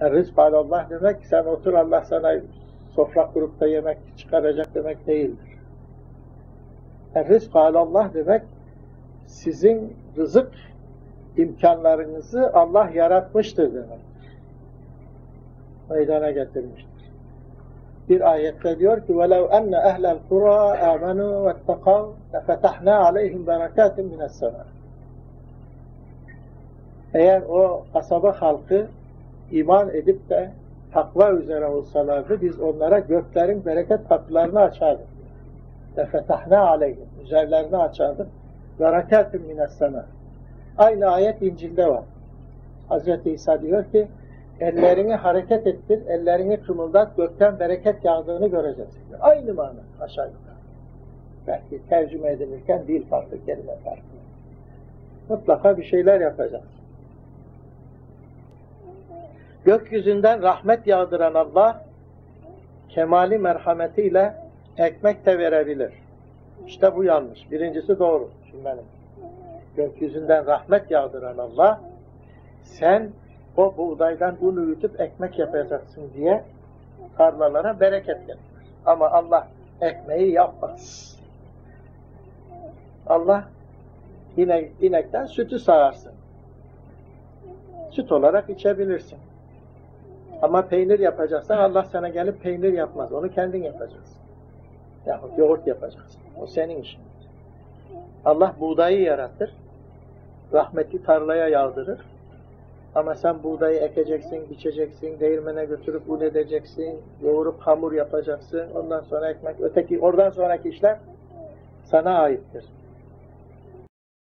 Yani rızk Allah demek sen otur Allah sana sofra kurup da yemek çıkaracak demek değildir. Yani rızk Allah demek sizin rızık imkanlarınızı Allah yaratmıştır demek. Meydana getirmiştir. Bir ayette diyor ki وَلَوْ أَنَّ أَهْلَ الْقُرَى آمَنُوا وَاتَّقَوْا لَفَتَحْنَا عَلَيْهِمْ بَرَكَاتٍ مِنَ السَّمَاءِ Eğer o kasaba halkı iman edip de takva üzere olsalardı biz onlara göklerin bereket kapılarını açardık. Ve fetahne aleyhim. Üzerlerini açardık. Ve rakatun minessana. Aynı ayet İncil'de var. Hazreti İsa diyor ki ellerini hareket ettir, ellerini kımıldat, gökten bereket yağdığını göreceksin. Aynı mana aşağı yukarı. Belki tercüme edilirken dil farklı, kelime farklı. Mutlaka bir şeyler yapacağız. Gökyüzünden rahmet yağdıran Allah, kemali merhametiyle ekmek de verebilir. İşte bu yanlış. Birincisi doğru. Şimdi benim. Gökyüzünden rahmet yağdıran Allah, sen o buğdaydan un üretup ekmek yapacaksın diye tarlalara bereket getirir. Ama Allah ekmeği yapmaz. Allah inek, inekten sütü sağarsın. Süt olarak içebilirsin. Ama peynir yapacaksan Allah sana gelip peynir yapmaz. Onu kendin yapacaksın. Yahut yoğurt yapacaksın. O senin işin. Allah buğdayı yaratır. Rahmeti tarlaya yağdırır. Ama sen buğdayı ekeceksin, biçeceksin, değirmene götürüp un edeceksin, yoğurup hamur yapacaksın, ondan sonra ekmek, öteki, oradan sonraki işler sana aittir.